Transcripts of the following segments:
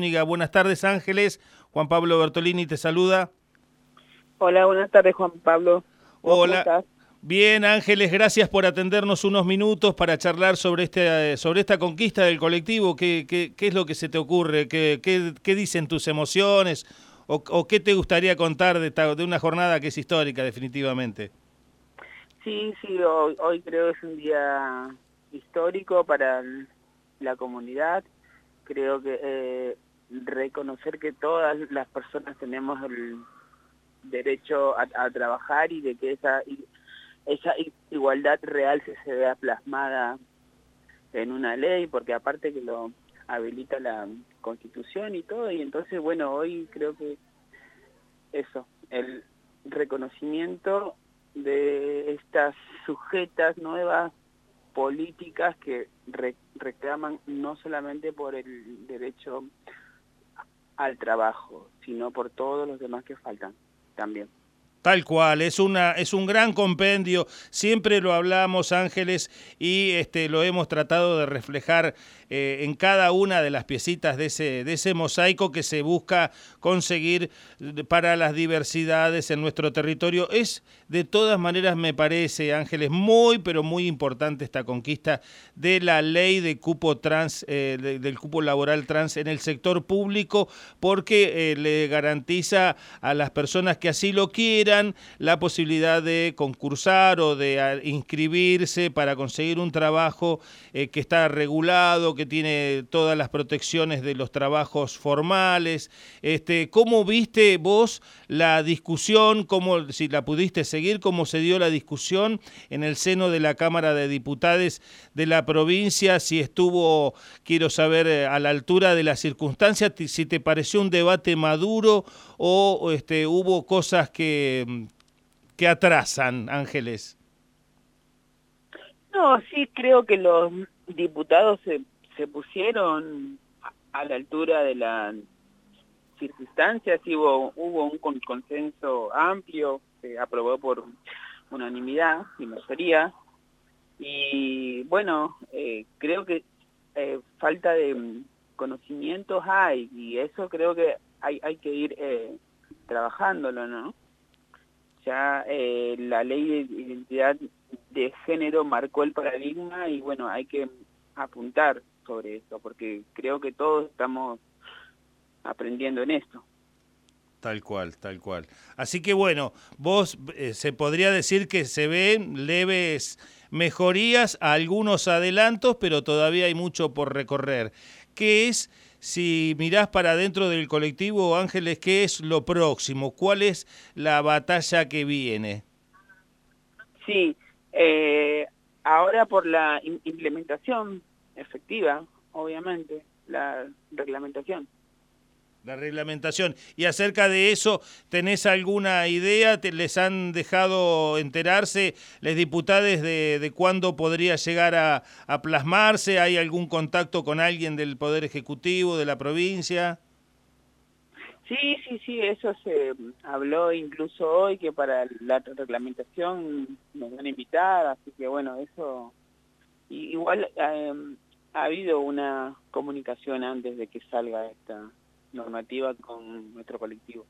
Buenas tardes Ángeles, Juan Pablo Bertolini te saluda. Hola, buenas tardes Juan Pablo. Hola. Bien Ángeles, gracias por atendernos unos minutos para charlar sobre, este, sobre esta conquista del colectivo. ¿Qué, qué, qué es lo que se te ocurre? ¿Qué, qué, qué dicen tus emociones? O, o, qué te gustaría contar de, esta, de una jornada que es histórica definitivamente? Sí, sí, hoy, hoy creo que es un día histórico para la comunidad. Creo que eh, reconocer que todas las personas tenemos el derecho a, a trabajar y de que esa, esa igualdad real se, se vea plasmada en una ley, porque aparte que lo habilita la constitución y todo, y entonces, bueno, hoy creo que eso, el reconocimiento de estas sujetas nuevas políticas que re reclaman no solamente por el derecho al trabajo, sino por todos los demás que faltan también. Tal cual, es, una, es un gran compendio, siempre lo hablamos Ángeles y este, lo hemos tratado de reflejar eh, en cada una de las piecitas de ese, de ese mosaico que se busca conseguir para las diversidades en nuestro territorio. Es de todas maneras, me parece, Ángeles, muy, pero muy importante esta conquista de la ley de cupo trans, eh, de, del cupo laboral trans en el sector público, porque eh, le garantiza a las personas que así lo la posibilidad de concursar o de inscribirse para conseguir un trabajo eh, que está regulado, que tiene todas las protecciones de los trabajos formales. Este, ¿Cómo viste vos la discusión, cómo, si la pudiste seguir, cómo se dio la discusión en el seno de la Cámara de Diputados de la provincia, si estuvo, quiero saber, eh, a la altura de las circunstancias, si te pareció un debate maduro o este, hubo cosas que, que atrasan, Ángeles? No, sí creo que los diputados se se pusieron a la altura de las circunstancias, hubo, hubo un consenso amplio, se aprobó por unanimidad, y mayoría, y bueno, eh, creo que eh, falta de conocimientos hay, y eso creo que hay, hay que ir eh, trabajándolo, ¿no? Ya eh, la ley de identidad de género marcó el paradigma y bueno, hay que apuntar sobre esto, porque creo que todos estamos aprendiendo en esto. Tal cual, tal cual. Así que bueno, vos eh, se podría decir que se ven leves mejorías, algunos adelantos, pero todavía hay mucho por recorrer. ¿Qué es, si mirás para dentro del colectivo, Ángeles, qué es lo próximo? ¿Cuál es la batalla que viene? Sí, eh, ahora por la implementación efectiva, obviamente, la reglamentación. La reglamentación. Y acerca de eso, ¿tenés alguna idea? ¿Te, ¿Les han dejado enterarse les diputados de, de cuándo podría llegar a, a, plasmarse? ¿Hay algún contacto con alguien del Poder Ejecutivo, de la provincia? Sí, sí, sí, eso se habló incluso hoy, que para la reglamentación nos van a invitar, así que bueno, eso... Igual... Eh, ha habido una comunicación antes de que salga esta normativa con nuestro colectivo.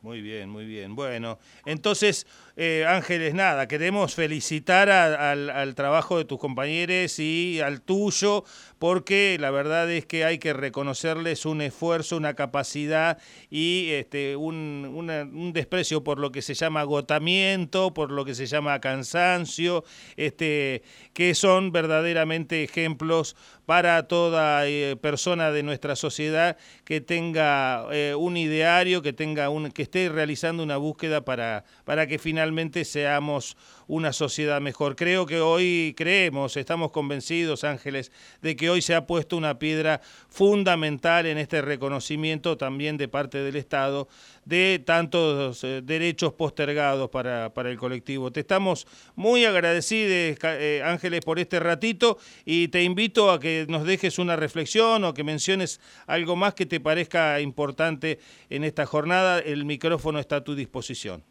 Muy bien, muy bien. Bueno, entonces, eh, Ángeles, nada, queremos felicitar al, trabajo de tus compañeros y al tuyo, porque la verdad es que hay que reconocerles un esfuerzo, una capacidad y este, un, un desprecio por lo que se llama agotamiento, por lo que se llama cansancio, este, que son verdaderamente ejemplos para toda eh, persona de nuestra sociedad que tenga eh, un ideario, que tenga un que esté realizando una búsqueda para, para que finalmente seamos una sociedad mejor. Creo que hoy creemos, estamos convencidos, Ángeles, de que hoy se ha puesto una piedra fundamental en este reconocimiento también de parte del Estado de tantos eh, derechos postergados para, para, el colectivo. Te estamos muy agradecidos, eh, Ángeles, por este ratito y te invito a que nos dejes una reflexión o que menciones algo más que te parezca importante en esta jornada. El micrófono está a tu disposición.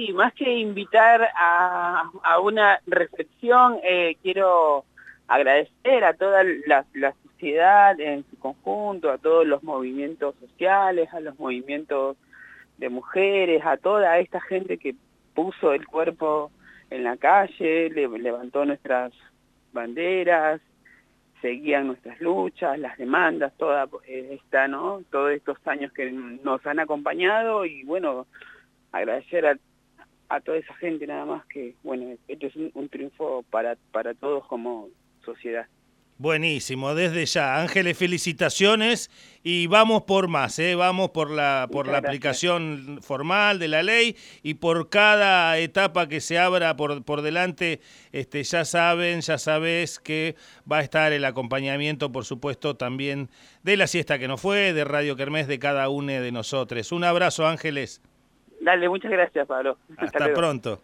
Sí, más que invitar a, a una reflexión, eh, quiero agradecer a todas las, las sociedad en su conjunto, a todos los movimientos sociales, a los movimientos de mujeres, a toda esta gente que puso el cuerpo en la calle, levantó nuestras banderas, seguían nuestras luchas, las demandas, toda eh, esta, ¿no? Todos estos años que nos han acompañado y bueno, agradecer a, a toda esa gente nada más que, bueno, esto es un, un triunfo para, para todos como sociedad. Buenísimo, desde ya. Ángeles, felicitaciones y vamos por más, ¿eh? vamos por la, por la aplicación formal de la ley y por cada etapa que se abra por, por delante, este, ya saben, ya sabes que va a estar el acompañamiento, por supuesto, también de la siesta que no fue, de Radio Kermés, de cada uno de nosotros. Un abrazo, Ángeles. Dale, muchas gracias, Pablo. Hasta pronto.